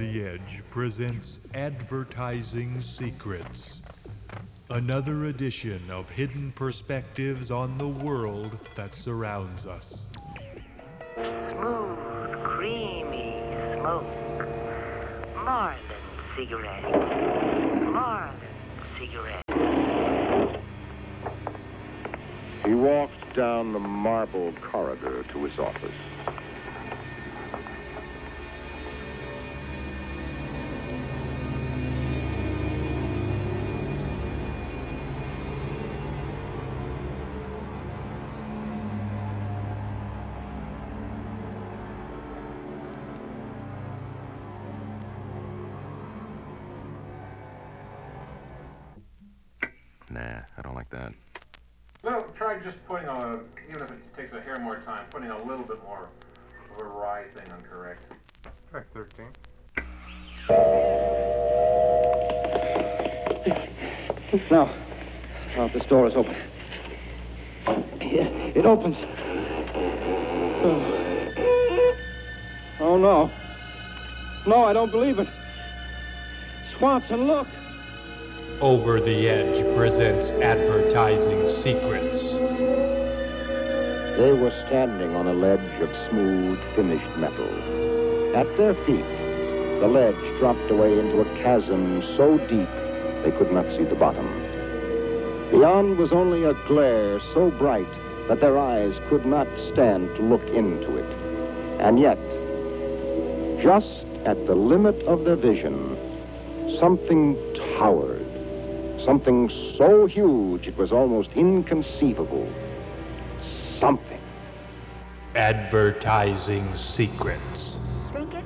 Over the Edge presents Advertising Secrets. Another edition of hidden perspectives on the world that surrounds us. Smooth, creamy smoke. Marlin cigarette. Marlin cigarette. He walked down the marble corridor to his office. Putting a little bit more of a wry thing on correct. Try 13. No. No, this door is open. It, it opens. Oh. oh, no. No, I don't believe it. Swanson, look. Over the Edge presents Advertising Secrets. They were standing on a ledge of smooth, finished metal. At their feet, the ledge dropped away into a chasm so deep they could not see the bottom. Beyond was only a glare so bright that their eyes could not stand to look into it. And yet, just at the limit of their vision, something towered. Something so huge it was almost inconceivable. Something. Advertising Secrets. Think it?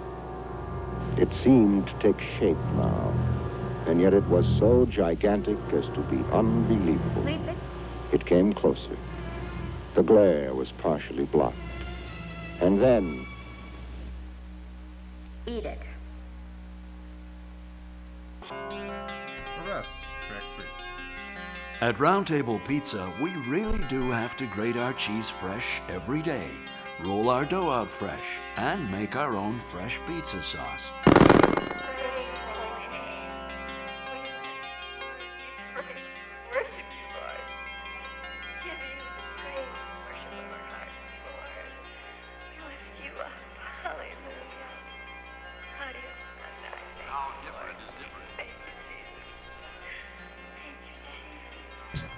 It seemed to take shape now, and yet it was so gigantic as to be unbelievable. Sleep it? It came closer. The glare was partially blocked. And then, Eat it. Arrests. Track three. At Roundtable Pizza, we really do have to grate our cheese fresh every day, roll our dough out fresh, and make our own fresh pizza sauce.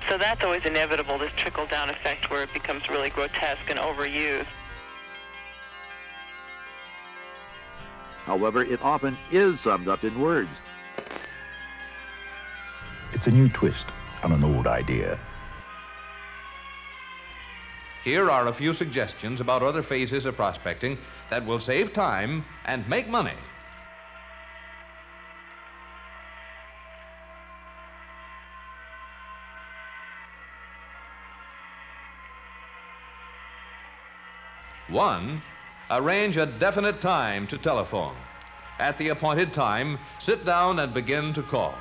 So that's always inevitable, this trickle down effect where it becomes really grotesque and overused. However, it often is summed up in words. It's a new twist on an old idea. Here are a few suggestions about other phases of prospecting that will save time and make money. One, arrange a definite time to telephone. At the appointed time, sit down and begin to call.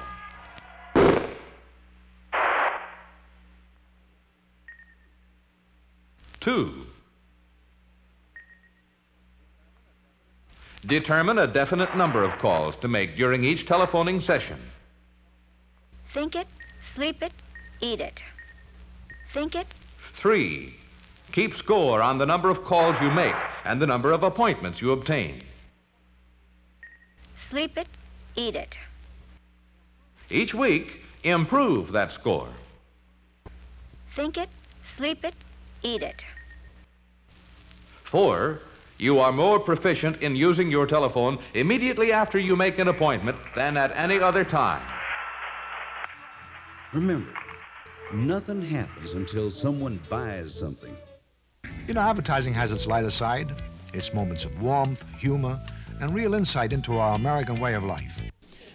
Two, determine a definite number of calls to make during each telephoning session. Think it, sleep it, eat it. Think it, Three, keep score on the number of calls you make and the number of appointments you obtain. sleep it, eat it. Each week, improve that score. Think it, sleep it, eat it. Four, you are more proficient in using your telephone immediately after you make an appointment than at any other time. Remember, nothing happens until someone buys something. You know, advertising has its lighter side, its moments of warmth, humor, and real insight into our American way of life.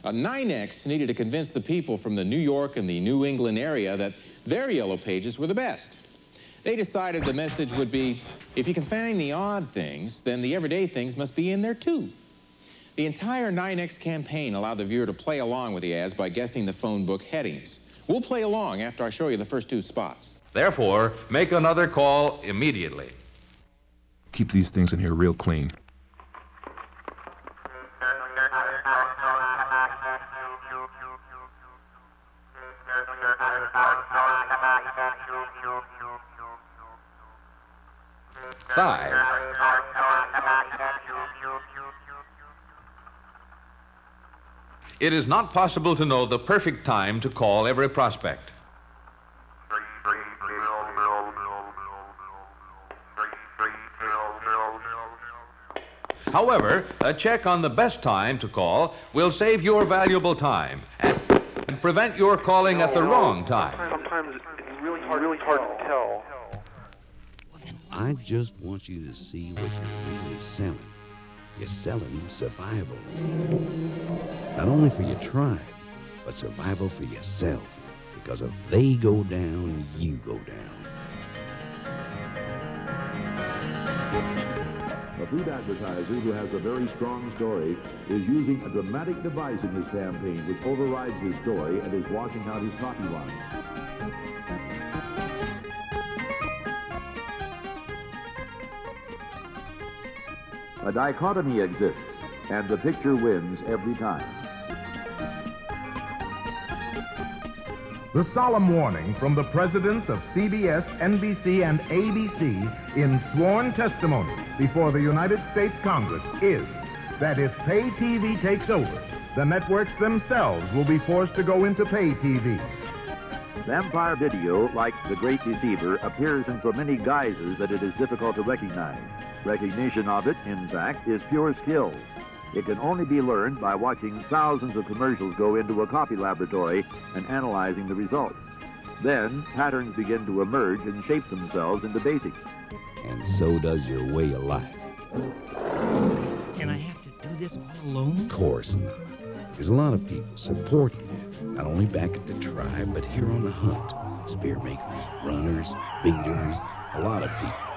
Uh, NYNEX needed to convince the people from the New York and the New England area that their yellow pages were the best. They decided the message would be, if you can find the odd things, then the everyday things must be in there too. The entire NYNEX campaign allowed the viewer to play along with the ads by guessing the phone book headings. We'll play along after I show you the first two spots. Therefore, make another call immediately. Keep these things in here real clean. Five. It is not possible to know the perfect time to call every prospect. However, a check on the best time to call will save your valuable time and, and prevent your calling at the wrong time. Sometimes it's really hard, really hard to tell. I just want you to see what you're really selling. You're selling survival. Not only for your tribe, but survival for yourself. Because if they go down, you go down. Food advertiser who has a very strong story is using a dramatic device in his campaign which overrides his story and is washing out his copy line. A dichotomy exists, and the picture wins every time. The solemn warning from the presidents of CBS, NBC, and ABC in sworn testimony before the United States Congress is that if pay TV takes over, the networks themselves will be forced to go into pay TV. Vampire Video, like The Great Deceiver, appears in so many guises that it is difficult to recognize. Recognition of it, in fact, is pure skill. It can only be learned by watching thousands of commercials go into a copy laboratory and analyzing the results. Then, patterns begin to emerge and shape themselves into basics. And so does your way of life. Can I have to do this all alone? Of course not. There's a lot of people supporting you, not only back at the tribe, but here on the hunt. Spear makers, runners, beaters, a lot of people.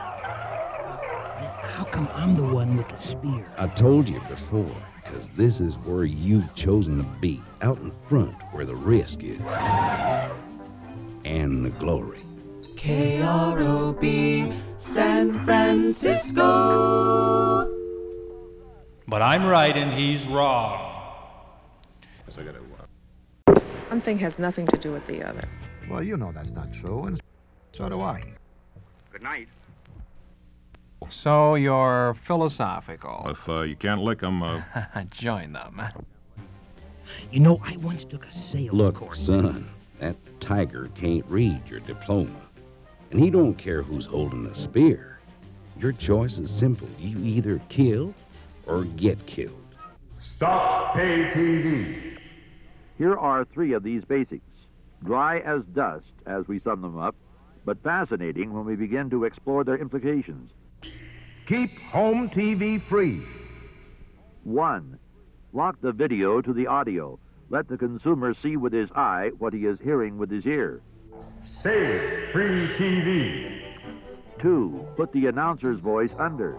How come I'm the one with the spear? I told you before, because this is where you've chosen to be, out in front where the risk is. And the glory. KROB San Francisco. But I'm right and he's wrong. One thing has nothing to do with the other. Well, you know that's not true, and so do I. Good night. So you're philosophical. If uh, you can't lick 'em, uh, Join them. You know, I once took a sales Look, course. son, that tiger can't read your diploma. And he don't care who's holding the spear. Your choice is simple. You either kill or get killed. Stop pay TV. Here are three of these basics. Dry as dust as we sum them up, but fascinating when we begin to explore their implications. Keep home TV free. One, lock the video to the audio. Let the consumer see with his eye what he is hearing with his ear. Save free TV. Two, put the announcer's voice under.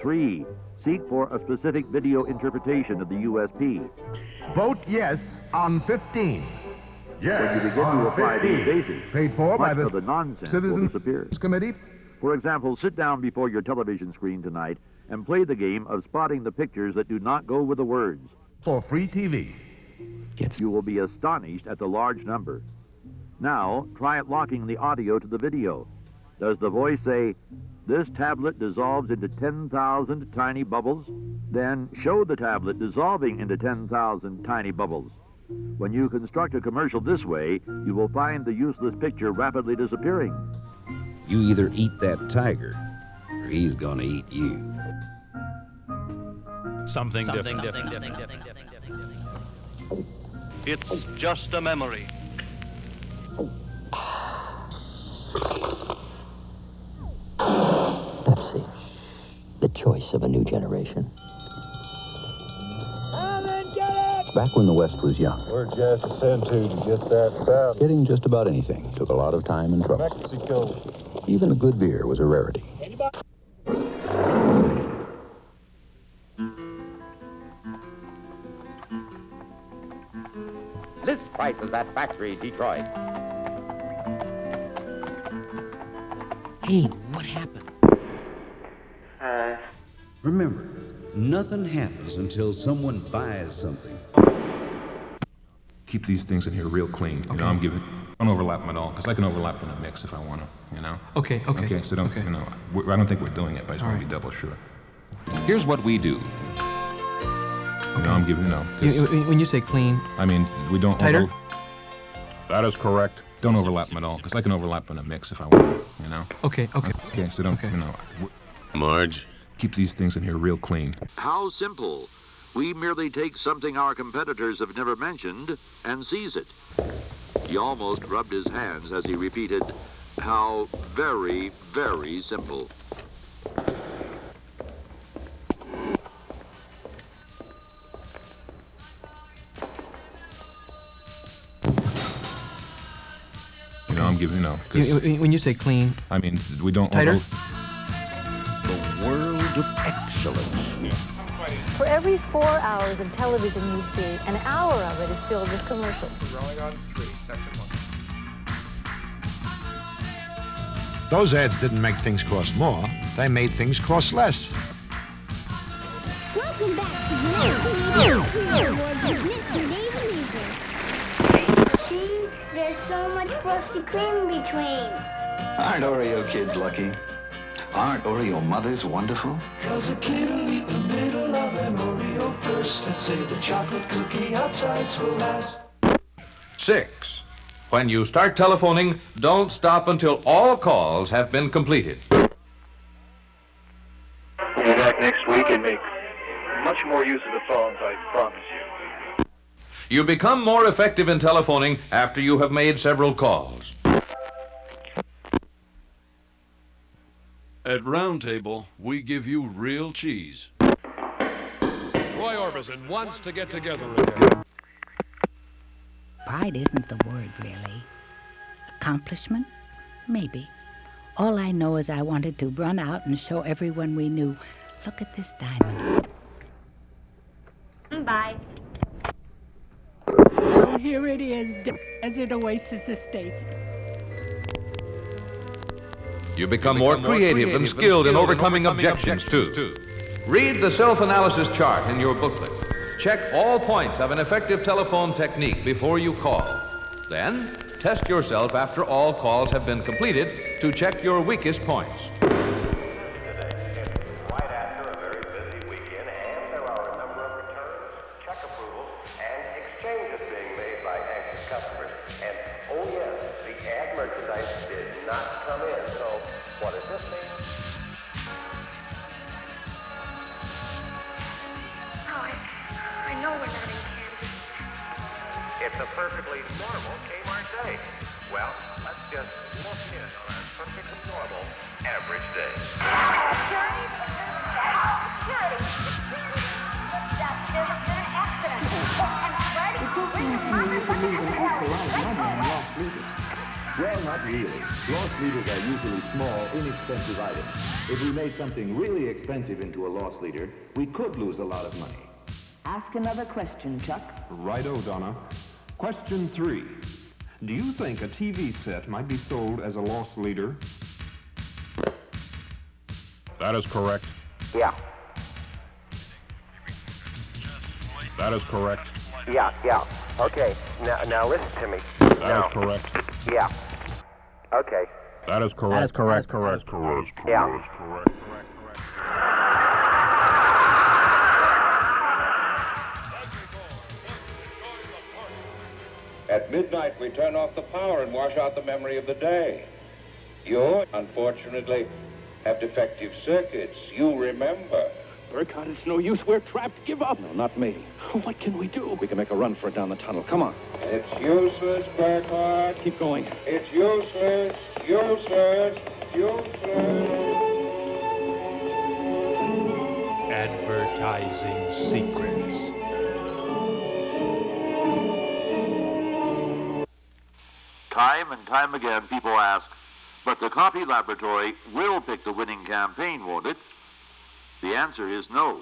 Three, seek for a specific video interpretation of the USP. Vote yes on 15. Yes when you begin on to apply 15. these basics, Paid for by the the nonsense Citizens. Committee. For example, sit down before your television screen tonight and play the game of spotting the pictures that do not go with the words. For free TV. Yes. You will be astonished at the large number. Now, try locking the audio to the video. Does the voice say, this tablet dissolves into 10,000 tiny bubbles? Then show the tablet dissolving into 10,000 tiny bubbles. When you construct a commercial this way, you will find the useless picture rapidly disappearing. You either eat that tiger, or he's gonna eat you. Something, Something different. different. It's just a memory. Pepsi. The choice of a new generation. Back when the West was young, Where'd you have to send to to get that sound? getting just about anything took a lot of time and trouble. Mexico. Even a good beer was a rarity. List prices at Factory Detroit. Hey, what happened? Remember, nothing happens until someone buys something. Keep these things in here real clean. You know, I'm giving Don't overlap them at all, because I can overlap in a mix if I want to, you know? Okay, okay. Okay, so don't, you know, we I don't think we're doing it, but I just All want to be double sure. Here's what we do. You know, I'm giving, you know, 'cause- You- you- when you say clean, I mean, we don't. Tighter? Over... That is correct. Don't overlap them at all, because I can overlap in a mix if I want, to, you know? Okay, okay. Okay, so don't, you know. Marge. Keep these things in here real clean. How simple. We merely take something our competitors have never mentioned and seize it. He almost rubbed his hands as he repeated, How very, very simple. You know, I'm giving, you know, 'cause- You- you- when you say clean, I mean, we don't. Tighter? Over... The world of excellence. For every four hours of television you see, an hour of it is filled with commercials. Rolling on three, section one. Those ads didn't make things cost more, they made things cost less. Welcome back to your TV Awards with Mr. Dave Amusement. See, there's so much frosty cream between. Aren't Oreo kids lucky? Aren't Oreo mothers wonderful? Cause a kid will eat the middle of an Oreo first and say the chocolate cookie outside's will last. Six. When you start telephoning, don't stop until all calls have been completed. We'll be back next week and make much more use of the phones, I promise you. You become more effective in telephoning after you have made several calls. At Roundtable, we give you real cheese. Roy Orbison wants to get together again. Pride isn't the word, really. Accomplishment? Maybe. All I know is I wanted to run out and show everyone we knew. Look at this diamond. Bye. Oh, here it is, Desert Oasis Estates. You become, more, creative and skilled in overcoming, objections, too. Read the self-analysis chart in your booklet. Check all points of an effective telephone technique before you call. Then, test yourself after all calls have been completed to check your weakest points. Something really expensive into a loss leader, we could lose a lot of money. Ask another question, Chuck. Righto, Donna. Question three. Do you think a TV set might be sold as a loss leader? That is correct. Yeah, That is correct. yeah, yeah. Okay, now, now listen to me. That is now, correct. yeah. Okay, That is correct. That is correct. Correct. Correct. yeah. At midnight, we turn off the power and wash out the memory of the day. You, unfortunately, have defective circuits. You remember. Burkhardt, it's no use. We're trapped. Give up. No, not me. What can we do? We can make a run for it down the tunnel. Come on. It's useless, Burkhardt. Keep going. It's useless, useless, useless. Advertising secrets. Time and time again, people ask, but the copy laboratory will pick the winning campaign, won't it? The answer is no.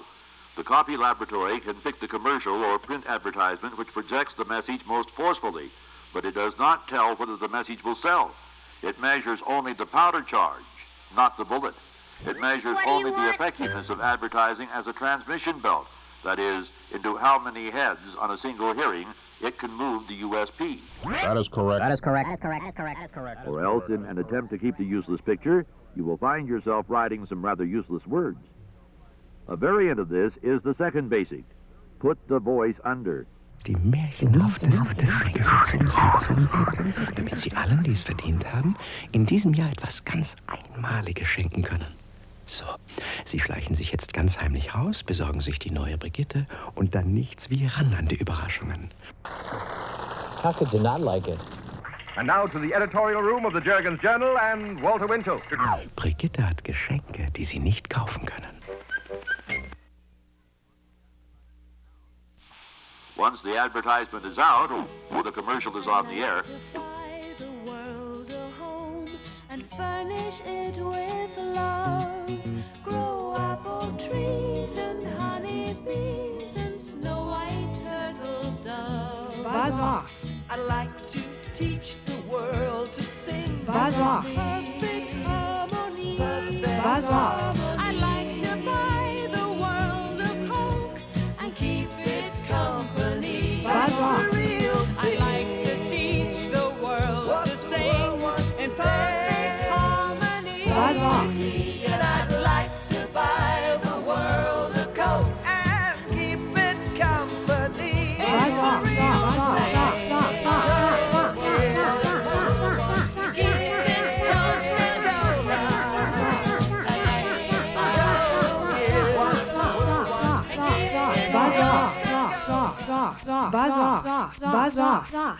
The copy laboratory can pick the commercial or print advertisement which projects the message most forcefully, but it does not tell whether the message will sell. It measures only the powder charge, not the bullet. It measures What do you only the effectiveness of advertising as a transmission belt, that is, into how many heads on a single hearing it can move the USP. That is correct. That is correct. That is correct. That is correct. That is correct. Or else, in an attempt to keep the useless picture, you will find yourself writing some rather useless words. A variant of this is the second basic. Put the voice under. Die märchenhaften Herzen, damit Sie allen, die es verdient haben, in diesem Jahr etwas ganz Einmaliges schenken können. So, Sie schleichen sich jetzt ganz heimlich raus, besorgen sich die neue Brigitte und dann nichts wie ran an die Überraschungen. How could you not like it? And now to the editorial room of the Jergens Journal and Walter Winchell. Brigitte hat Geschenke, die Sie nicht kaufen können. Once the advertisement is out, or the commercial is on the air, and furnish it with love. Grow apple trees and honey bees and snow white turtle doves. Buzz off.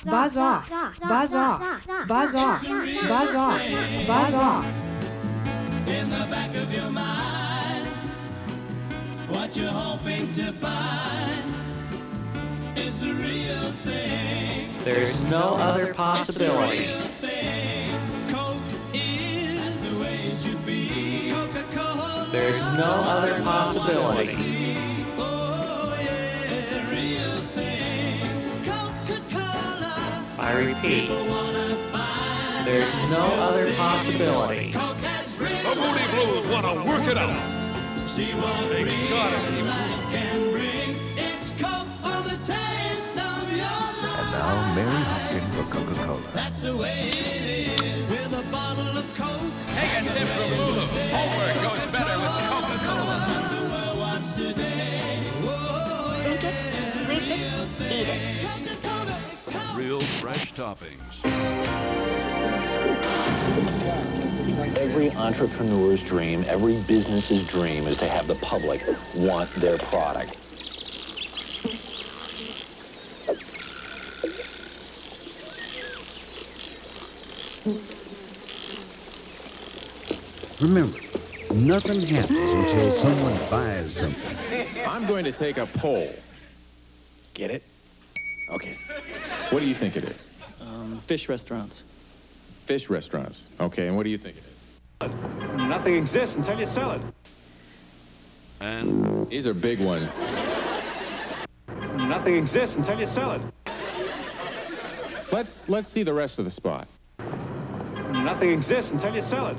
Buzz off. Buzz off. Buzz off. Buzz off. Buzz off. In the back of your mind, what you're hoping to find is the real thing. There's no other possibility. There's no other possibility. I repeat, People wanna find there's no other possibility. The Moody Blues want to work it out. See what They got can bring. It's Coke for the taste of your life. and now Mary Hopkins for Coca-Cola. That's the way it is with a bottle of Coke. Take a tip from Lulu. Homework goes better with Coca-Cola. The world wants today. Whoa, Drink it, sleep it, eat it. Real fresh toppings. Every entrepreneur's dream, every business's dream is to have the public want their product. Remember, nothing happens until someone buys something. I'm going to take a poll. Get it? Okay. What do you think it is? Um, fish restaurants. Fish restaurants. Okay, and what do you think it is? Nothing exists until you sell it. And these are big ones. Nothing exists until you sell it. Let's let's see the rest of the spot. Nothing exists until you sell it.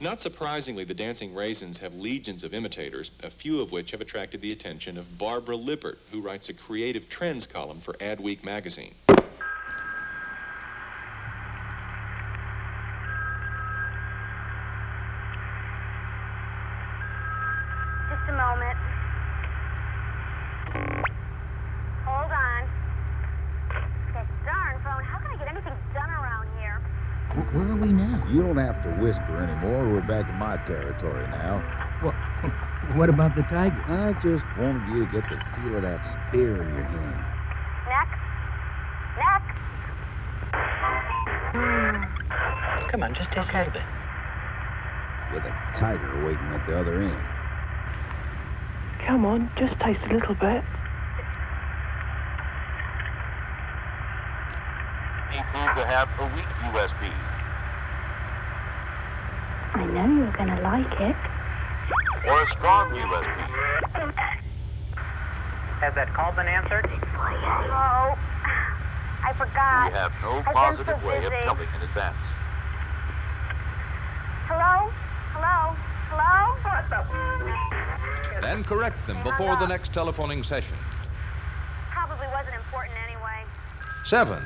Not surprisingly, the Dancing Raisins have legions of imitators, a few of which have attracted the attention of Barbara Lippert, who writes a creative trends column for Adweek magazine. Just a moment. Hold on. That darn phone. How can I get anything done around here? Where are we now? You don't have to whisper anymore. We're back in my territory now. What, what about the tiger? I just wanted you to get the feel of that spear in your hand. Next. Next. Come on, just taste a little bit. With a tiger waiting at the other end. Come on, just taste a little bit. They seem to have a weak USP. I know you're gonna like it. Or a strong USP. Has that call been answered? Oh, I forgot. We have no I've positive so way of telling in advance. Hello? Hello? Hello? What the? Then correct them before the next telephoning session. Probably wasn't important anyway. Seven,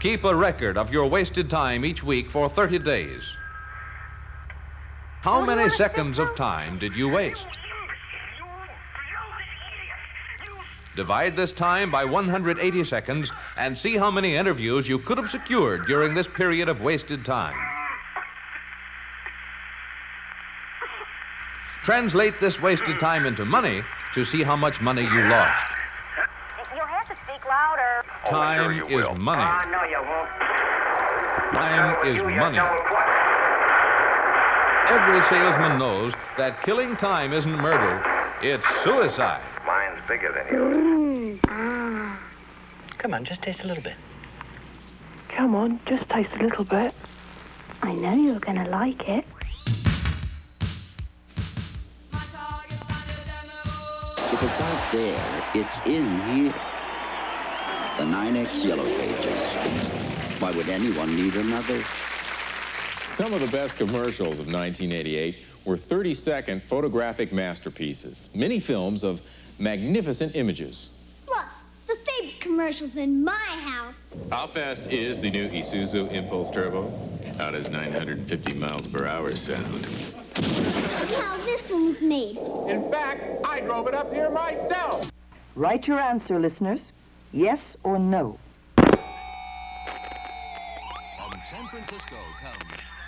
keep a record of your wasted time each week for 30 days. How many seconds of time did you waste? Divide this time by 180 seconds and see how many interviews you could have secured during this period of wasted time. Translate this wasted time into money to see how much money you lost. You'll have to speak louder. Time is money. Ah, no, you won't. Time is money. Every salesman knows that killing time isn't murder, it's suicide. Mine's bigger than yours. Come on, just taste a little bit. Come on, just taste a little bit. I know you're gonna like it. If it's out there, it's in here. The NYNEX Yellow Pages. Why would anyone need another? Some of the best commercials of 1988 were 30-second photographic masterpieces, mini films of magnificent images. Plus, the favorite commercials in my house. How fast is the new Isuzu Impulse Turbo? How does 950 miles per hour sound? Look how this one was made. In fact, I drove it up here myself. Write your answer, listeners. Yes or no. From San Francisco comes.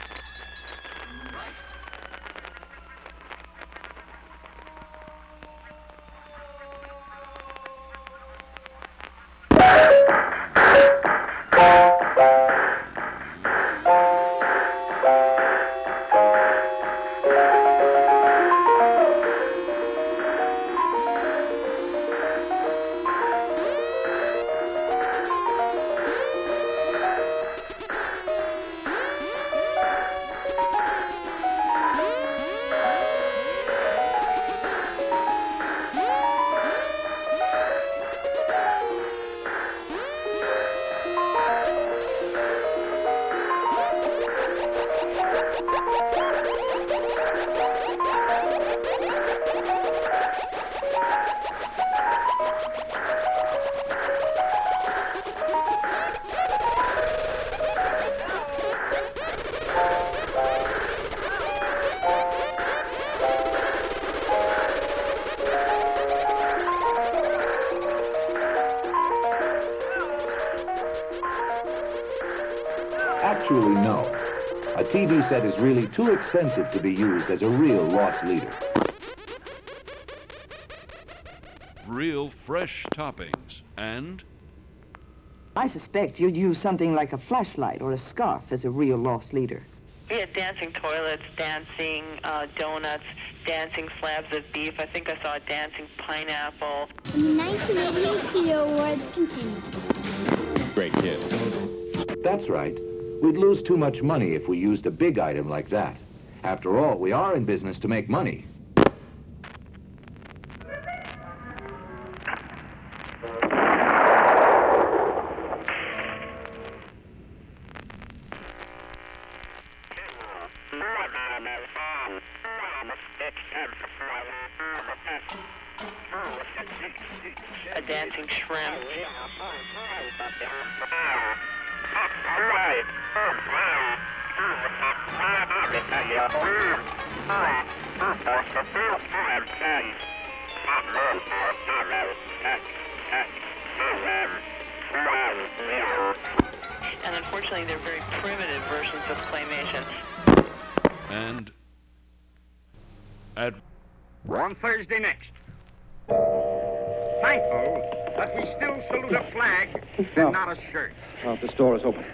Set is really too expensive to be used as a real loss leader. Real fresh toppings and I suspect you'd use something like a flashlight or a scarf as a real loss leader. We had dancing toilets, dancing uh, donuts, dancing slabs of beef. I think I saw a dancing pineapple. And the 1988 Clio Awards continue. Great kid. That's right. We'd lose too much money if we used a big item like that. After all, we are in business to make money. A shirt. Oh, this door is open.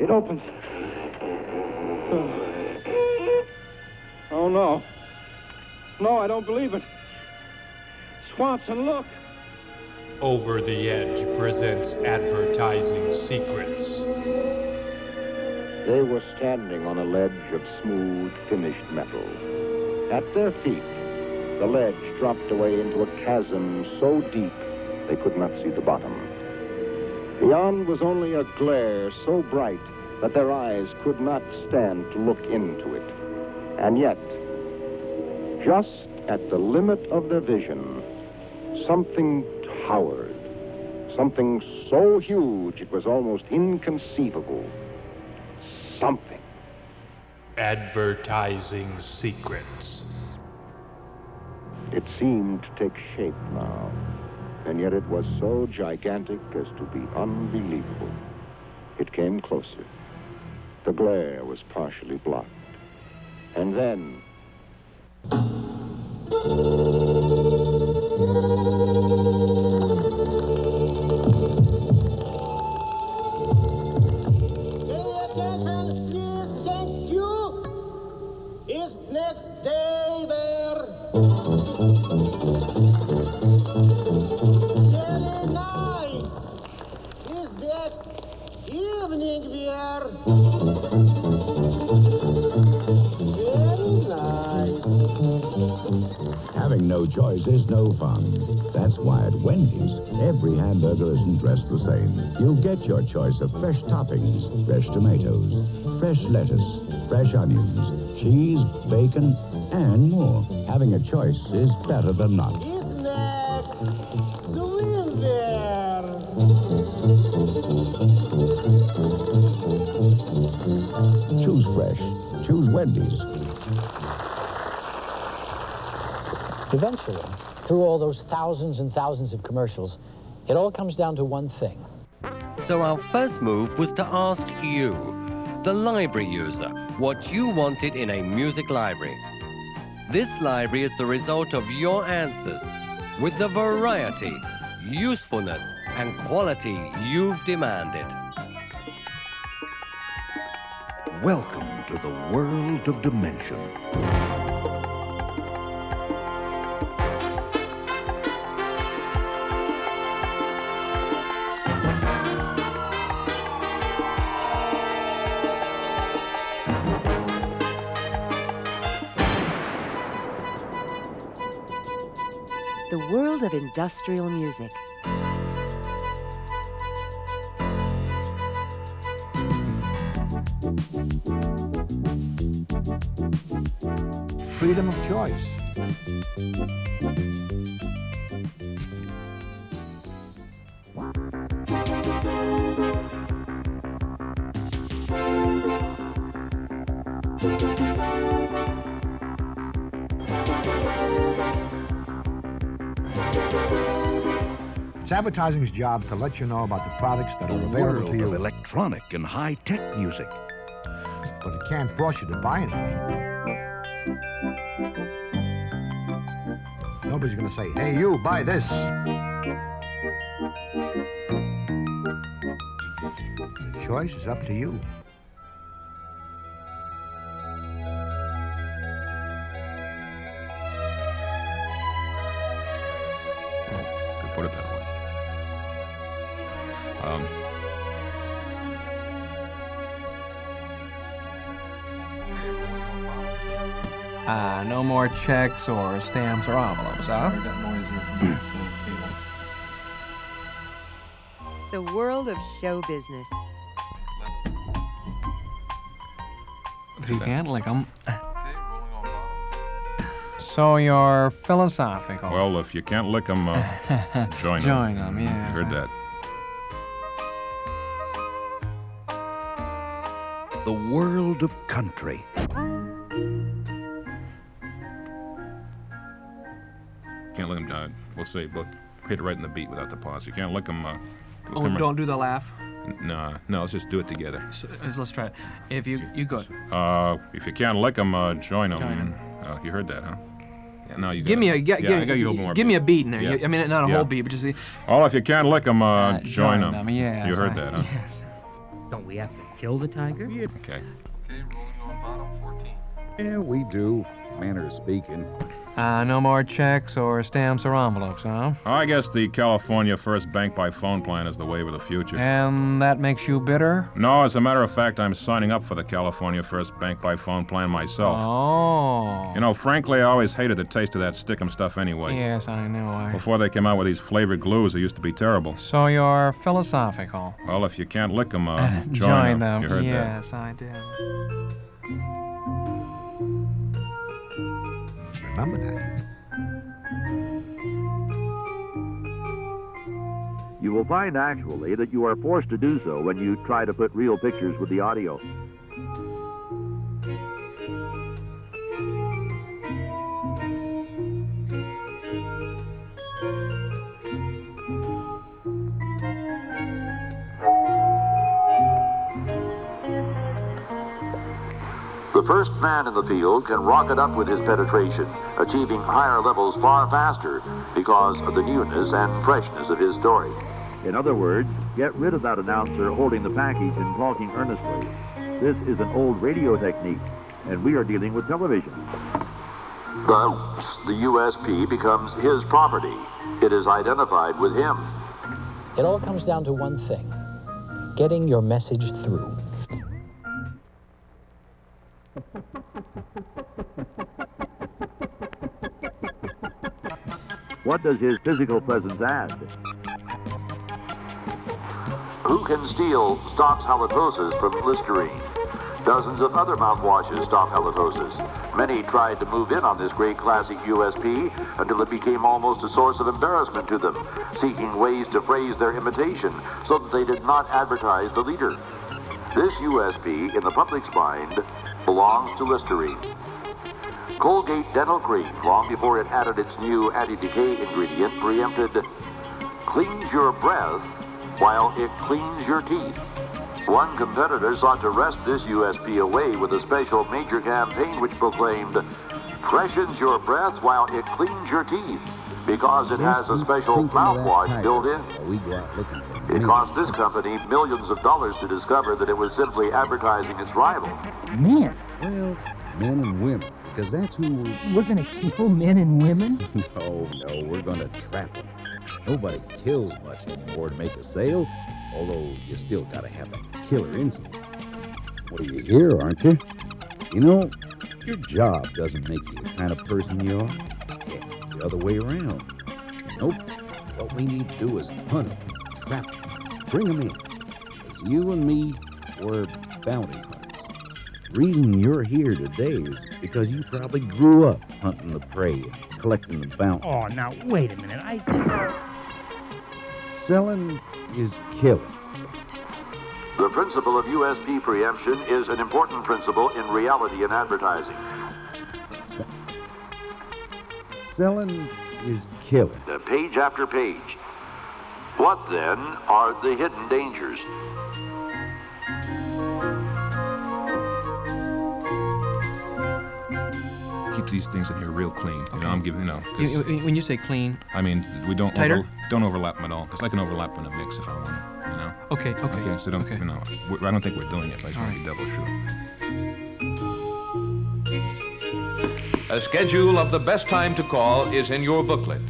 It opens. Oh. oh, no. No, I don't believe it. Swanson, look. Over the Edge presents Advertising Secrets. They were standing on a ledge of smooth, finished metal. At their feet, the ledge dropped away into a chasm so deep they could not see the bottom. Beyond was only a glare so bright that their eyes could not stand to look into it. And yet, just at the limit of their vision, something towered, Something so huge it was almost inconceivable. Something. Advertising secrets. It seemed to take shape now, and yet it was so gigantic as to be unbelievable. It came closer. The glare was partially blocked. And then, choice is no fun. That's why at Wendy's, every hamburger isn't dressed the same. You'll get your choice of fresh toppings, fresh tomatoes, fresh lettuce, fresh onions, cheese, bacon, and more. Having a choice is better than none. Is next swim there. Choose fresh. Choose Wendy's. Eventually, through all those thousands and thousands of commercials, it all comes down to one thing. So our first move was to ask you, the library user, what you wanted in a music library. This library is the result of your answers, with the variety, usefulness, and quality you've demanded. Welcome to the world of dimension. Industrial music. Freedom of choice. Advertising's job to let you know about the products that are available to you. of electronic and high-tech music. But it can't force you to buy anything. Nobody's gonna say, hey, you, buy this. The choice is up to you. More checks or stamps or envelopes, huh? The world of show business. If you can't lick 'em. So you're philosophical. well, if you can't lick 'em, uh, join 'em. Join 'em, yeah. Heard that. The world of country. Can't lick 'em, uh, we'll say, we'll hit it right in the beat without the pause. You can't lick 'em, uh, Oh, come don't do the laugh. right- No, no, let's just do it together. So, uh, let's try it. If you you go. Uh, if you can't lick 'em, uh, join 'em. Join 'em. Uh, you heard that, huh? Yeah, now you Give me a gi- yeah, give, I you a give me a beat in there. Yeah. You- I mean, not a Yeah. whole beat, but just the, Oh, if you can't lick 'em, uh, Uh, join join 'em. 'em, Yeah, You heard I- that, huh? yes. Don't we have to kill the tiger? Yeah, Okay. yeah we do. Manner of speaking. Uh, no more checks or stamps or envelopes, huh? I guess the California First Bank by Phone plan is the wave of the future. And that makes you bitter? No, as a matter of fact, I'm signing up for the California First Bank by Phone plan myself. Oh. You know, frankly, I always hated the taste of that stickum stuff anyway. Yes, I know. I... Before they came out with these flavored glues, they used to be terrible. So you're philosophical. Well, if you can't lick 'em, uh, join, Join 'em. them. You heard yes, I did. Remember that. You will find actually that you are forced to do so when you try to put real pictures with the audio. The first man in the field can rocket up with his penetration, achieving higher levels far faster because of the newness and freshness of his story. In other words, get rid of that announcer holding the package and talking earnestly. This is an old radio technique, and we are dealing with television. Thus, the USP becomes his property. It is identified with him. It all comes down to one thing getting your message through. What does his physical presence add? Who can steal stops halitosis from Listerine? Dozens of other mouthwashes stop halitosis. Many tried to move in on this great classic USP until it became almost a source of embarrassment to them, seeking ways to phrase their imitation so that they did not advertise the leader. This USP, in the public's mind, belongs to Listerine. Colgate Dental Cream, long before it added its new anti-decay ingredient, preempted cleans your breath while it cleans your teeth. One competitor sought to wrest this USP away with a special major campaign which proclaimed, freshens your breath while it cleans your teeth, because it has a special mouthwash built in. We go out looking for It cost this company millions of dollars to discover that it was simply advertising its rival. men. Well, men and women, because that's who we're. We're gonna kill men and women? No, no, we're gonna trap them. Nobody kills much anymore to make a sale, although you still gotta have a killer instinct. Well, you're here, aren't you? You know, your job doesn't make you the kind of person you are. It's the other way around. Nope. What we need to do is hunt them, trap them, bring them in. Because you and me, we're bounty hunters. The reason you're here today is because you probably grew up hunting the prey and collecting the bounty. Oh, now wait a minute. I. Selling is killing. The principle of USP preemption is an important principle in reality and advertising. Selling is killing. Page after page. What then are the hidden dangers? Keep these things in here real clean. You know, I'm giving, you know. 'cause- You- you- When you say clean, I mean, we don't Tighter? over, don't overlap them at all, because I can overlap in a mix if I want to, you know. Okay, okay, Okay, so don't, you know, we- I don't think we're doing it, but I just want to be double sure. A schedule of the best time to call is in your booklet.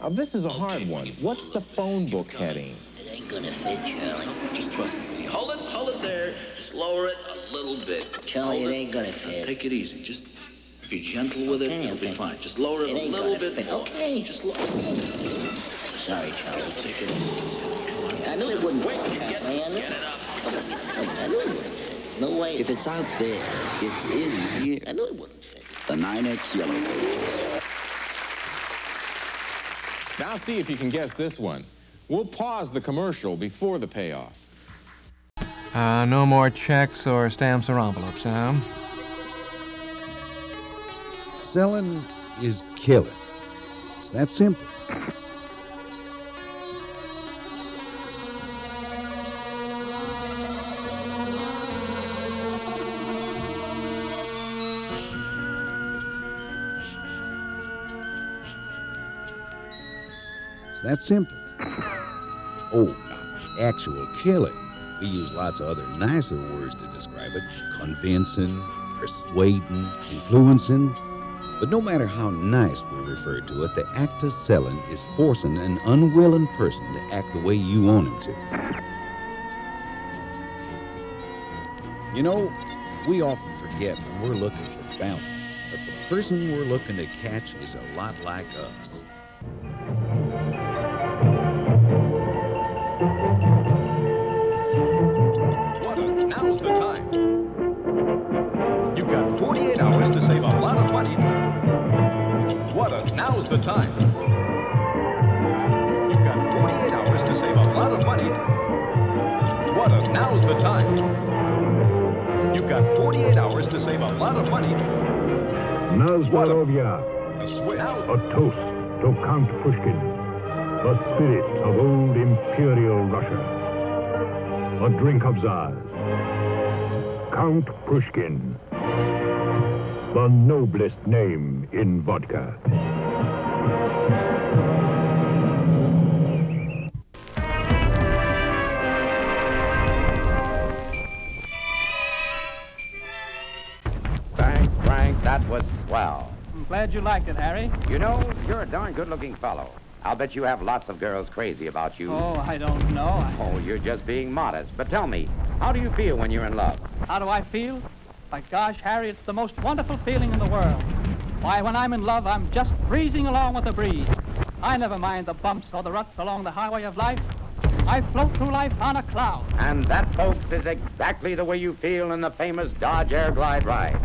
Now, this is a hard one. What's the phone book heading? It ain't gonna fit, Charlie. Just trust me. Hold it, hold it there. Just lower it a little bit. Charlie, Hold it ain't gonna fit. Take it easy. Just be gentle with it, Okay, it'll be fine. Just lower it, It a ain't little bit fit. more. Okay. Just lower. Sorry, Charlie. Take it easy. I knew it wouldn't work. Charlie. I knew it. I knew it wouldn't fit. No way. If it's out there, it's in here. I knew it wouldn't fit. The NYNEX Yellow Pages. Now see if you can guess this one. We'll pause the commercial before the payoff. uh, no more checks or stamps or envelopes, huh? Selling is killing. It's that simple. That simple. Oh, actual killing. We use lots of other nicer words to describe it convincing, persuading, influencing. But no matter how nice we refer to it, the act of selling is forcing an unwilling person to act the way you want him to. You know, we often forget when we're looking for bounty that the person we're looking to catch is a lot like us. To save a lot of money. Nazdarovia, A a toast to Count Pushkin, the spirit of old Imperial Russia. A drink of Tsars. Count Pushkin, the noblest name in vodka. Glad you liked it, Harry. You know, you're a darn good-looking fellow. I'll bet you have lots of girls crazy about you. Oh, I don't know. I- Oh, you're just being modest. But tell me, how do you feel when you're in love? How do I feel? My gosh, Harry, it's the most wonderful feeling in the world. Why, when I'm in love, I'm just breezing along with the breeze. I never mind the bumps or the ruts along the highway of life. I float through life on a cloud. And that, folks, is exactly the way you feel in the famous Dodge Air Glide ride.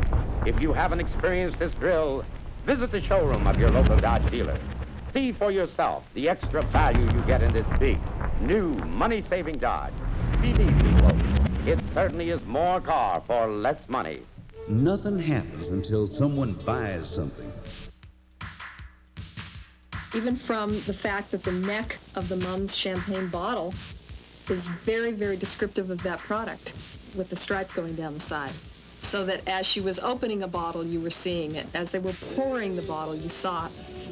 If you haven't experienced this thrill, visit the showroom of your local Dodge dealer. See for yourself the extra value you get in this big, new, money-saving Dodge. Believe me, folks, it certainly is more car for less money. Nothing happens until someone buys something. even from the fact that the neck of the Mumm's champagne bottle is very, very descriptive of that product with the stripe going down the side. So that as she was opening a bottle, you were seeing it. As they were pouring the bottle, you saw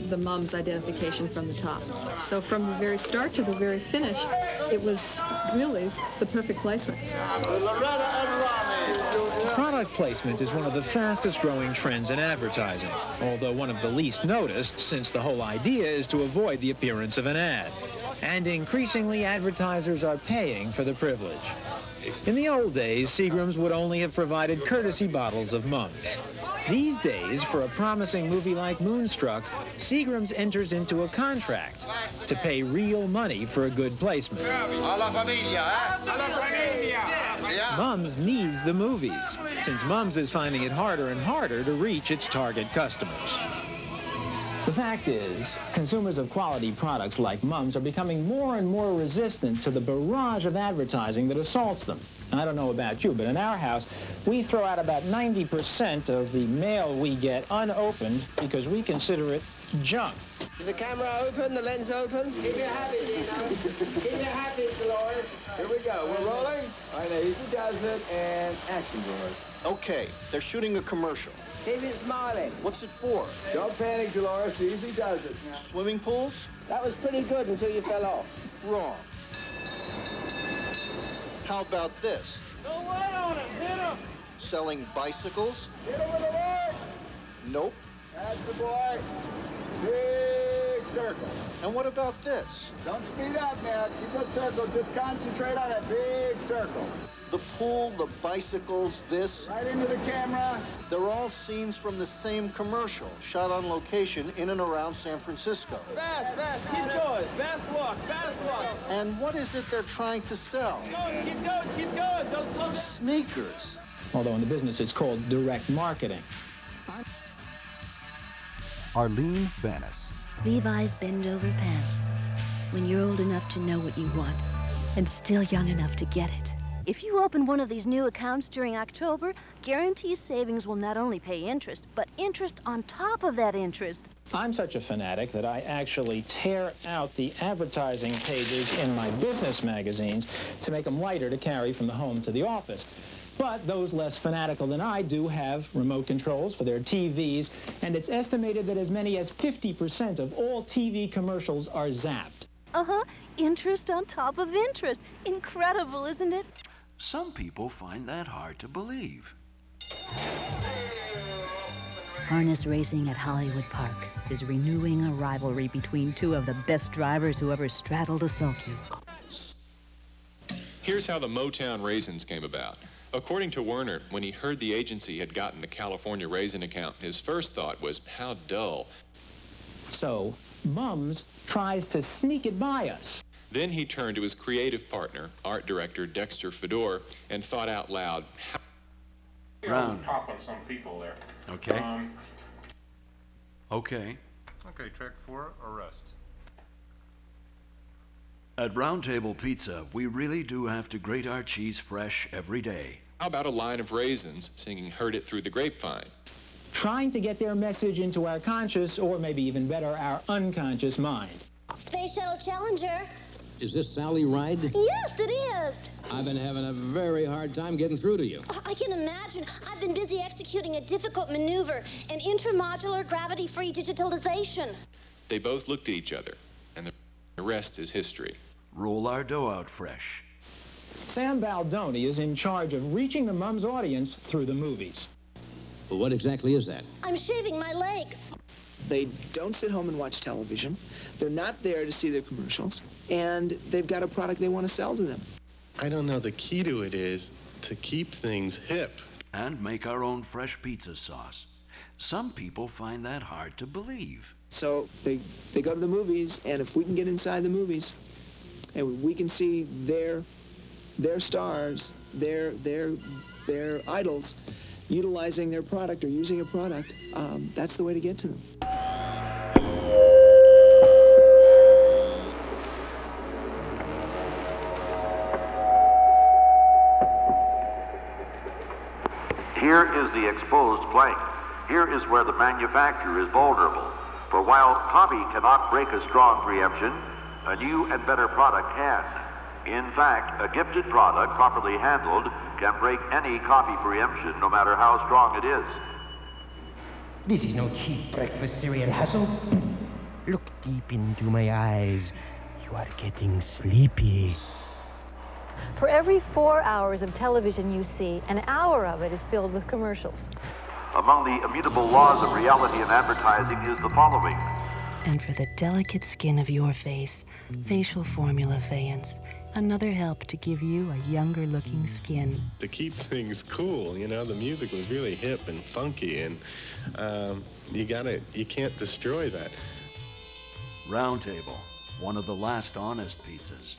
the Mumm's identification from the top. So from the very start to the very finish, it was really the perfect placement. Product placement is one of the fastest growing trends in advertising, although one of the least noticed since the whole idea is to avoid the appearance of an ad. And increasingly, advertisers are paying for the privilege. In the old days, Seagram's would only have provided courtesy bottles of Mumm's. These days, for a promising movie like Moonstruck, Seagram's enters into a contract to pay real money for a good placement. Alla famiglia, eh? Alla famiglia! Mumm's needs the movies, since Mumm's is finding it harder and harder to reach its target customers. The fact is, consumers of quality products like Mumm's are becoming more and more resistant to the barrage of advertising that assaults them. I don't know about you, but in our house, we throw out about 90% of the mail we get unopened because we consider it junk. Is the camera open? The lens open? Keep your happy, Dino. Keep your happy, Dolores. Here we go. We're rolling. All right, now easy does it, and action, Dolores. Okay, they're shooting a commercial. Keep it smiling. What's it for? Don't panic, Dolores. Easy does it. Swimming pools? That was pretty good until you fell off. Wrong. How about this? Don't wait on him. Hit him. Selling bicycles? Hit him with the legs. Nope. That's the boy. Big circle. And what about this? Don't speed up, man. Keep that circle. Just concentrate on that big circle. The pool, the bicycles, this. Right into the camera. They're all scenes from the same commercial, shot on location in and around San Francisco. Fast, fast. Keep going. Fast walk. Fast walk. And what is it they're trying to sell? Keep going. Keep going. Keep going. Don't slow down. Sneakers. Although in the business it's called direct marketing. Arlene Vanis. Levi's bend over pants. When you're old enough to know what you want and still young enough to get it. If you open one of these new accounts during October, Guarantee Savings will not only pay interest, but interest on top of that interest. I'm such a fanatic that I actually tear out the advertising pages in my business magazines to make them lighter to carry from the home to the office. But those less fanatical than I do have remote controls for their TVs, and it's estimated that as many as 50% of all TV commercials are zapped. Uh-huh. Interest on top of interest. Incredible, isn't it? Some people find that hard to believe. Harness racing at Hollywood Park is renewing a rivalry between two of the best drivers who ever straddled a sulky. Here's how the Motown raisins came about. According to Werner, when he heard the agency had gotten the California raisin account, his first thought was, how dull. So, Mumm's tries to sneak it by us. Then he turned to his creative partner, art director Dexter Fedor, and thought out loud, how Round. Top on some people there. Okay. Um, Okay. Okay, track four, arrest. At Round Table Pizza, we really do have to grate our cheese fresh every day. How about a line of raisins singing Heard It Through the Grapevine? Trying to get their message into our conscious, or maybe even better, our unconscious mind. Space Shuttle Challenger. Is this Sally Ride? Yes, it is. I've been having a very hard time getting through to you. Oh, I can imagine. I've been busy executing a difficult maneuver, an intramodular gravity-free digitalization. They both looked at each other, and the rest is history. Roll our dough out fresh. Sam Baldoni is in charge of reaching the Mumm's audience through the movies. What exactly is that? I'm shaving my legs. They don't sit home and watch television. They're not there to see their commercials. And they've got a product they want to sell to them. I don't know. The key to it is to keep things hip. And make our own fresh pizza sauce. Some people find that hard to believe. So they, they go to the movies, and if we can get inside the movies, and we can see their, their stars, their, their, their idols, utilizing their product or using a product, um, that's the way to get to them. Here is the exposed plank. Here is where the manufacturer is vulnerable. For while copy cannot break a strong preemption, a new and better product can. In fact, a gifted product, properly handled, can break any copy preemption, no matter how strong it is. This is no cheap breakfast cereal hustle. Look deep into my eyes. You are getting sleepy. For every four hours of television you see, an hour of it is filled with commercials. Among the immutable laws of reality and advertising is the following. And for the delicate skin of your face, facial formula Fayence. Another help to give you a younger looking skin. To keep things cool, you know, the music was really hip and funky, and um, you gotta, you can't destroy that. Round Table, one of the last honest pizzas.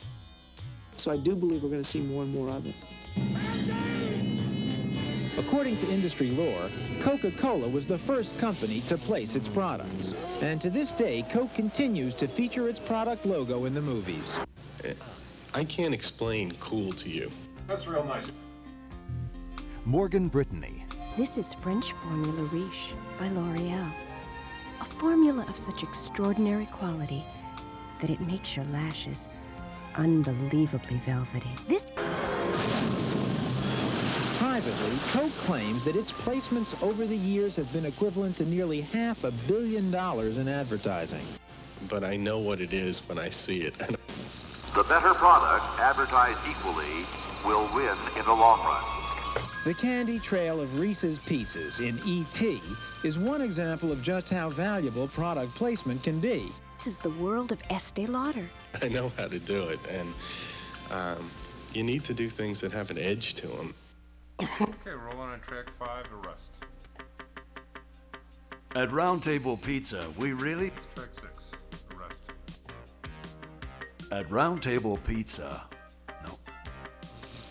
So I do believe we're going to see more and more of it. According to industry lore, Coca-Cola was the first company to place its products. And to this day, Coke continues to feature its product logo in the movies. Eh, I can't explain cool to you. That's real nice. Morgan Brittany. This is French Formula Riche by L'Oreal. A formula of such extraordinary quality that it makes your lashes unbelievably velvety. This Privately, Coke claims that its placements over the years have been equivalent to nearly half a billion dollars in advertising. But I know what it is when I see it. The better product, advertised equally, will win in the long run. The candy trail of Reese's Pieces in E.T. is one example of just how valuable product placement can be. This is the world of Estee Lauder. I know how to do it, and um, you need to do things that have an edge to them. Okay, roll on track five, arrest. At Round Table Pizza, we really. Track six, arrest. At Round Table Pizza, No.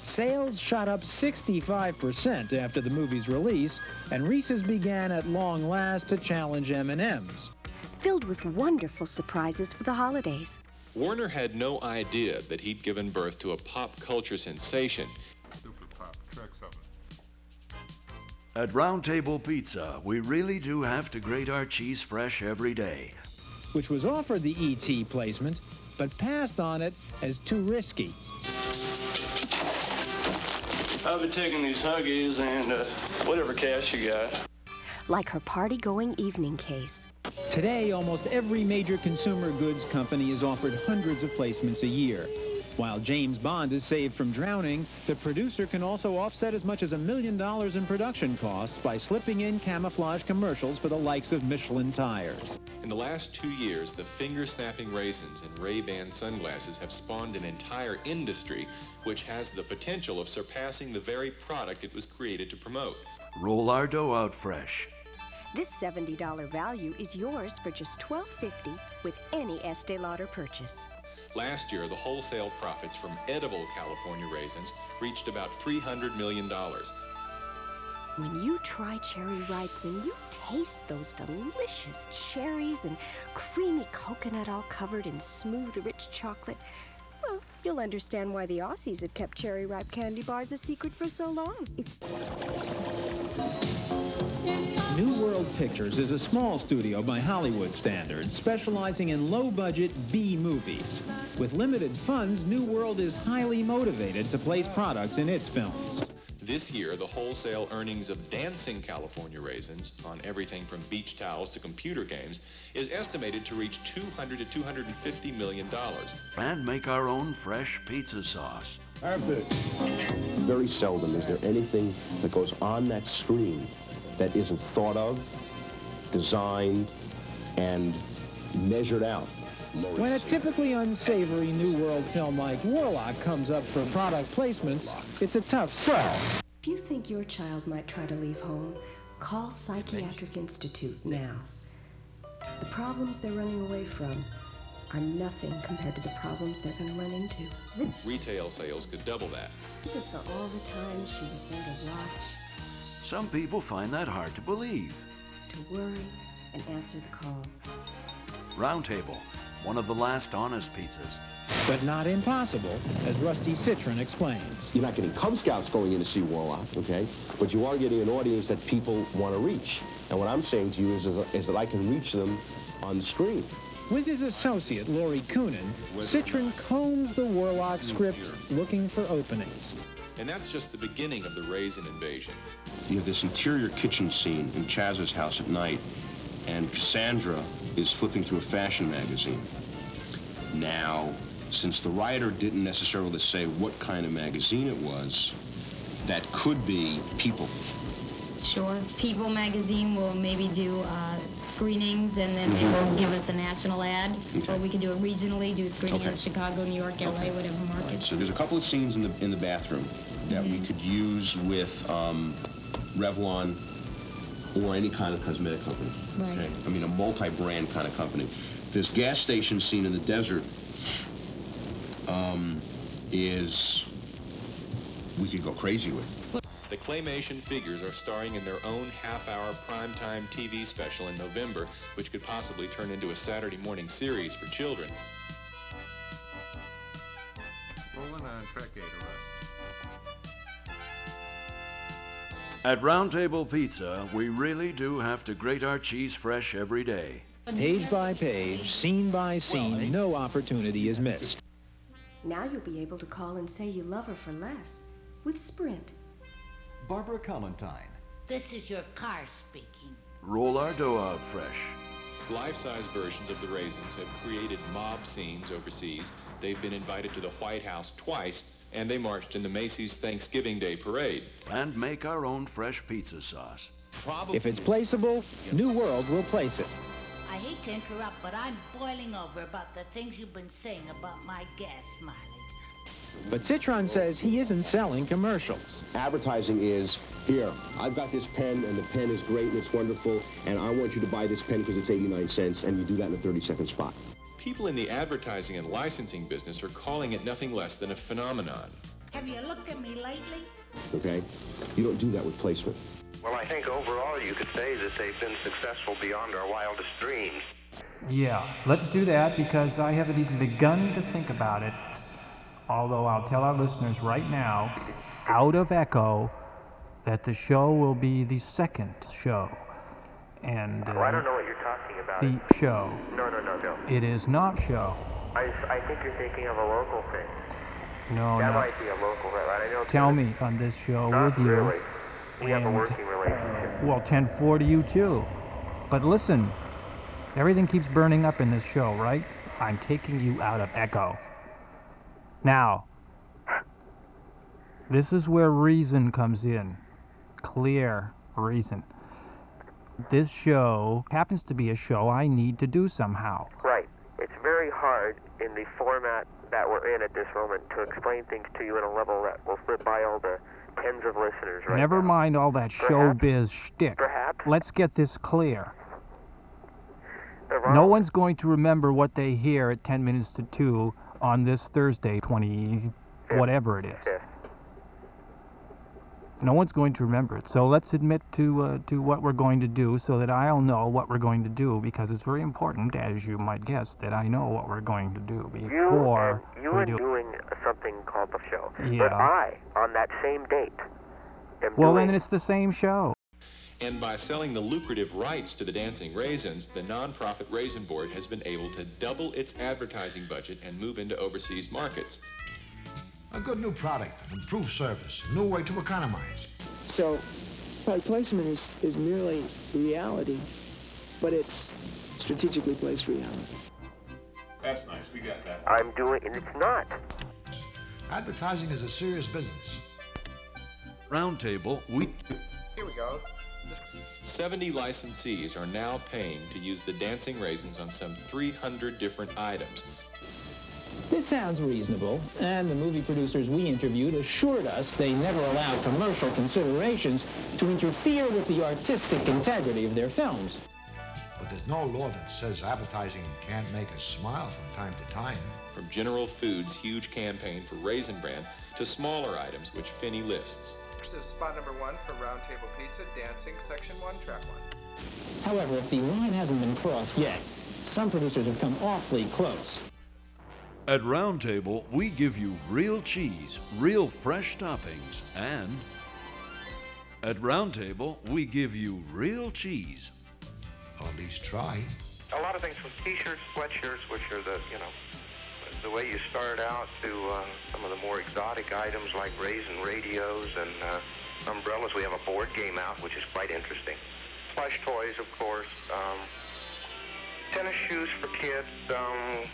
Sales shot up 65% after the movie's release, and Reese's began at long last to challenge M&M's. Filled with wonderful surprises for the holidays. Warner had no idea that he'd given birth to a pop culture sensation. At Round Table Pizza, we really do have to grate our cheese fresh every day. Which was offered the ET placement, but passed on it as too risky. I'll be taking these Huggies and uh, whatever cash you got. Like her party-going evening case. Today, almost every major consumer goods company is offered hundreds of placements a year. While James Bond is saved from drowning, the producer can also offset as much as a million dollars in production costs by slipping in camouflage commercials for the likes of Michelin tires. In the last two years, the finger-snapping raisins and Ray-Ban sunglasses have spawned an entire industry which has the potential of surpassing the very product it was created to promote. Roll our dough out fresh. This $70 value is yours for just $12.50 with any Estee Lauder purchase. Last year, the wholesale profits from edible California raisins reached about $300 million. When you try cherry ripe, when you taste those delicious cherries and creamy coconut all covered in smooth, rich chocolate, well, you'll understand why the Aussies have kept cherry ripe candy bars a secret for so long. It's New World Pictures is a small studio by Hollywood standards, specializing in low-budget B movies. With limited funds, New World is highly motivated to place products in its films. This year, the wholesale earnings of dancing California raisins on everything from beach towels to computer games is estimated to reach 200 to 250 million dollars. And make our own fresh pizza sauce. Very seldom is there anything that goes on that screen that isn't thought of, designed, and measured out. When a typically unsavory New World film like Warlock comes up for product placements, it's a tough sell. If you think your child might try to leave home, call Psychiatric Institute now. The problems they're running away from are nothing compared to the problems they're going to run into. Retail sales could double that. Think of all the times she was there to watch, Some people find that hard to believe. to worry, and answer the call. Roundtable, one of the last honest pizzas. But not impossible, as Rusty Citron explains. You're not getting Cub Scouts going in to see Warlock, okay? But you are getting an audience that people want to reach. And what I'm saying to you is, is that I can reach them on the screen. With his associate, Laurie Coonan, Citron combs the Warlock script looking for openings. And that's just the beginning of the raisin invasion. You have this interior kitchen scene in Chaz's house at night, and Cassandra is flipping through a fashion magazine. Now, since the writer didn't necessarily say what kind of magazine it was, that could be People. Sure. People magazine will maybe do uh, screenings and then they will give us a national ad. Or we could do it regionally, do a screening in Chicago, New York, LA, whatever market. So there's a couple of scenes in the in the bathroom that we could use with um, Revlon or any kind of cosmetic company. Right. Okay? I mean, a multi-brand kind of company. This gas station scene in the desert um, is we could go crazy with. The claymation figures are starring in their own half-hour primetime TV special in November, which could possibly turn into a Saturday morning series for children. Rolling on track eight, At Roundtable Pizza, we really do have to grate our cheese fresh every day. Page by page, scene by scene, no opportunity is missed. Now you'll be able to call and say you love her for less with Sprint. Barbara Clementine. This is your car speaking. Roll our dough out fresh. Life-size versions of the raisins have created mob scenes overseas. They've been invited to the White House twice, and they marched in the Macy's Thanksgiving Day Parade. And make our own fresh pizza sauce. If it's placeable, New World will place it. I hate to interrupt, but I'm boiling over about the things you've been saying about my gas mileage. But Citron says he isn't selling commercials. Advertising is here. I've got this pen, and the pen is great and it's wonderful, and I want you to buy this pen because it's 89 cents, and you do that in a 30-second spot. People in the advertising and licensing business are calling it nothing less than a phenomenon. Have you looked at me lately? Okay? You don't do that with placement. Well, I think overall you could say that they've been successful beyond our wildest dreams. Yeah, let's do that because I haven't even begun to think about it. Although I'll tell our listeners right now, out of echo, that the show will be the second show. And uh, Well, I don't know what you're talking about. the show. No, no, no, no. It is not show. I, I think you're thinking of a local thing. No, that no. might be a local, right? I know. Tell me on this show Not with you. really. We have a uh, working relationship. Well, 10-4 to you too. But listen, everything keeps burning up in this show, right? I'm taking you out of echo. Now, this is where reason comes in. Clear reason. This show happens to be a show I need to do somehow. Right. It's very hard in the format that we're in at this moment to explain things to you in a level that will slip by all the tens of listeners right Never now. mind all that showbiz shtick. Perhaps. Let's get this clear. No one's going to remember what they hear at 10 minutes to 2 on this Thursday, 20, whatever it is. No one's going to remember it. So let's admit to uh, to what we're going to do, so that I'll know what we're going to do, because it's very important, as you might guess, that I know what we're going to do before and you we are do. doing something called the show. Yeah. But I, on that same date, am Well, doing then it's the same show. And by selling the lucrative rights to the Dancing Raisins, the nonprofit Raisin Board has been able to double its advertising budget and move into overseas markets. A good new product, improved service, new way to economize. So, product placement is, is merely reality, but it's strategically placed reality. That's nice. We got that. I'm doing, and it's not. Advertising is a serious business. Roundtable, we. Here we go. 70 licensees are now paying to use the Dancing Raisins on some 300 different items. This sounds reasonable, and the movie producers we interviewed assured us they never allowed commercial considerations to interfere with the artistic integrity of their films. But there's no law that says advertising can't make us smile from time to time. From General Foods' huge campaign for Raisin Bran to smaller items which Finney lists. This is spot number one for Round Table Pizza, dancing, section one, track one. However, if the line hasn't been crossed yet, some producers have come awfully close. At Roundtable, we give you real cheese, real fresh toppings, and at Roundtable, we give you real cheese. At least try. A lot of things from t-shirts, sweatshirts, which are the, you know, the way you start out to uh, some of the more exotic items like raisin radios and uh, umbrellas. We have a board game out, which is quite interesting. Plush toys, of course. Um, tennis shoes for kids. Um,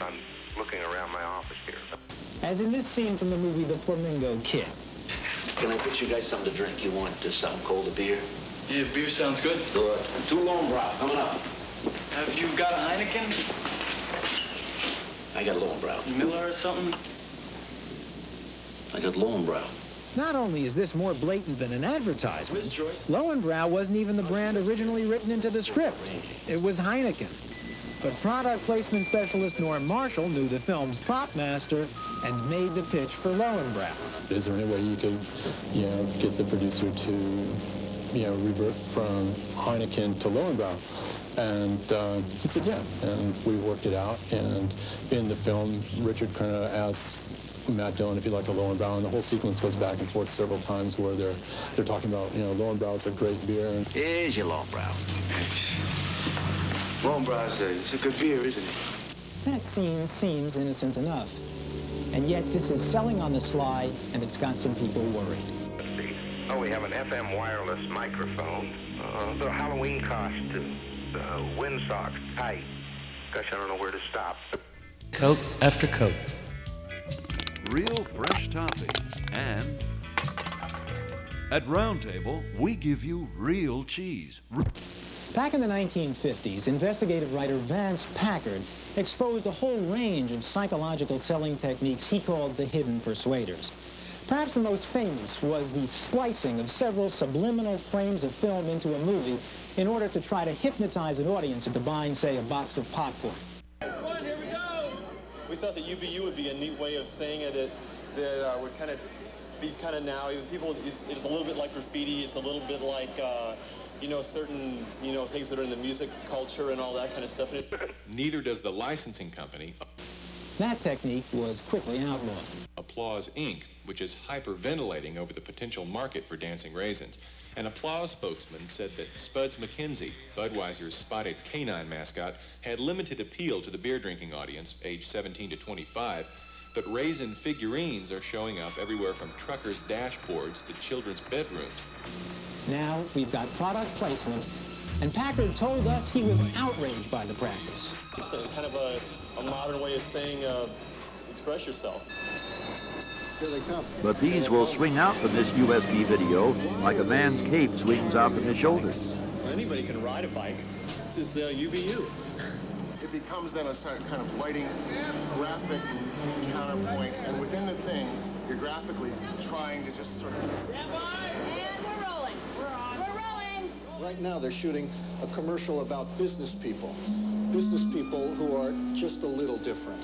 I'm looking around my office here. As in this scene from the movie The Flamingo Kid. Can I get you guys something to drink? You want just something cold, a beer? Yeah, beer sounds good. Good. Two Lowenbrau coming up. Have you got a Heineken? I got Lowenbrau. Miller or something? I got Lowenbrau. Not only is this more blatant than an advertisement, Lowenbrau wasn't even the brand originally written into the script. It was Heineken. But product placement specialist Norm Marshall knew the film's prop master and made the pitch for Lowenbrau. Is there any way you could, you know, get the producer to, you know, revert from Heineken to Lowenbrau? And uh, he said, yeah. And we worked it out. And in the film, Richard kind of asked Matt Dillon if he liked a Lowenbrau, and the whole sequence goes back and forth several times where they're they're talking about, you know, Lowenbrau's a great beer. And Here's your long brow. Lowenbrau's a, it's a good beer, isn't it? That scene seems innocent enough. And yet this is selling on the sly, and it's got some people worried. Let's. Oh, we have an FM wireless microphone, uh, the Halloween costume, uh, wind socks, tight. Gosh, I don't know where to stop. Coat after coat. Real fresh toppings, and at Roundtable, we give you real cheese. R- Back in the 1950s, investigative writer Vance Packard exposed a whole range of psychological selling techniques he called the hidden persuaders. Perhaps the most famous was the splicing of several subliminal frames of film into a movie in order to try to hypnotize an audience into buying, say, a box of popcorn. We thought that UBU would be a neat way of saying it that, that uh, would kind of be kind of now. People, it's, it's a little bit like graffiti. It's a little bit like, uh, you know, certain, you know, things that are in the music culture and all that kind of stuff. And it, Neither does the licensing company, That technique was quickly outlawed. Applause Inc., which is hyperventilating over the potential market for dancing raisins. An Applause spokesman said that Spuds MacKenzie, Budweiser's spotted canine mascot, had limited appeal to the beer drinking audience, age 17 to 25, but raisin figurines are showing up everywhere from truckers' dashboards to children's bedrooms. Now we've got product placement, and Packard told us he was outraged by the practice. it's a, kind of a, a modern way of saying, uh, express yourself. Here they come. But these will swing out from this USB video like a man's cape swings out from his shoulders. Anybody can ride a bike. This is uh, UBU. It becomes then a sort of kind of lighting graphic counterpoint, and within the thing, you're graphically trying to just sort of. we're rolling. We're on. We're rolling. Right now, they're shooting a commercial about business people. Business people who are just a little different.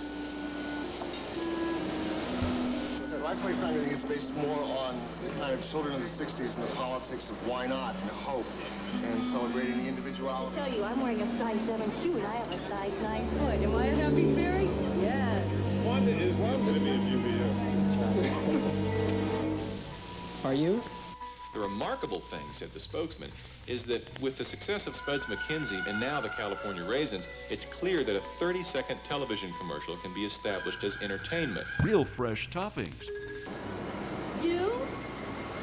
I quite frankly think it's based more on the kind of children of the 60s and the politics of why not and hope and celebrating the individuality. I tell you, I'm wearing a size 7 shoe and I have a size 9 foot. Am I a happy fairy? Yes. Wanda Islam going to be a UBU. Are you? The remarkable thing, said the spokesman, is that with the success of Spuds MacKenzie and now the California Raisins, it's clear that a 30-second television commercial can be established as entertainment. Real fresh toppings. U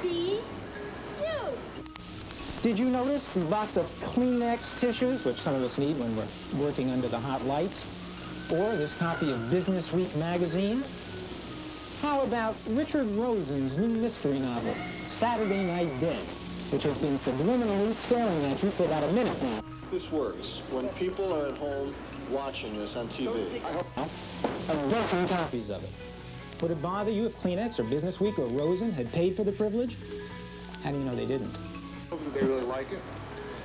B U. Did you notice the box of Kleenex tissues, which some of us need when we're working under the hot lights? Or this copy of Business Week magazine? How about Richard Rosen's new mystery novel, Saturday Night Dead, which has been subliminally staring at you for about a minute now? This works when people are at home watching this on TV. I hope a dozen copies of it. Would it bother you if Kleenex or Business Week or Rosen had paid for the privilege? How do you know they didn't? I hope that they really like it.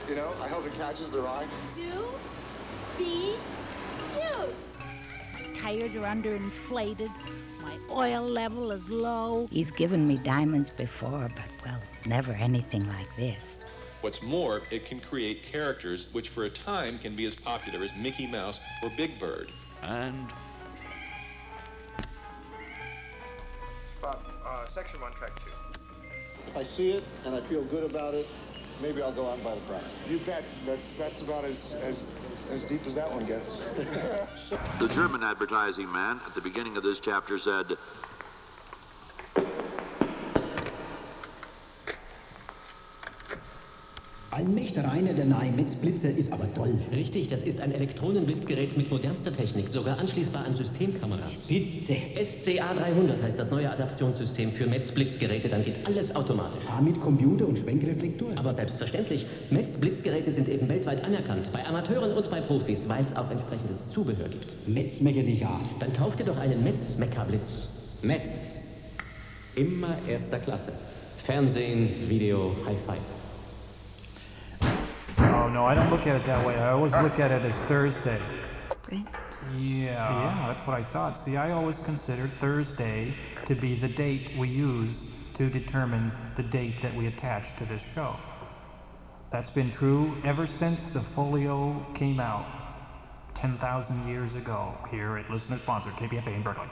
You know, I hope it catches their eye. U B U. Tires are underinflated. My oil level is low. He's given me diamonds before, but, well, never anything like this. What's more, it can create characters which for a time can be as popular as Mickey Mouse or Big Bird. And Bob, uh, section one, track two. If I see it and I feel good about it, maybe I'll go out and buy the product. You bet. That's that's about as as as deep as that one gets. The German advertising man at the beginning of this chapter said, Allmächterainer, der neue Metzblitzer ist aber toll. Richtig, das ist ein Elektronenblitzgerät mit modernster Technik, sogar anschließbar an Systemkameras. Bitte. SCA 300 heißt das neue Adaptionssystem für Metz-Blitzgeräte, dann geht alles automatisch. Ah, mit Computer und Schwenkreflektor? Aber selbstverständlich. Metz-Blitzgeräte sind eben weltweit anerkannt, bei Amateuren und bei Profis, weil es auch entsprechendes Zubehör gibt. Metz meckert dich an. Dann kauf dir doch einen Metz-Meckerblitz. Metz. Immer erster Klasse. Fernsehen, Video, Hi-Fi. No, I don't look at it that way. I always look at it as Thursday. Yeah, yeah, that's what I thought. See, I always considered Thursday to be the date we use to determine the date that we attach to this show. That's been true ever since the folio came out 10,000 years ago here at listener sponsored KPFA in Berkeley.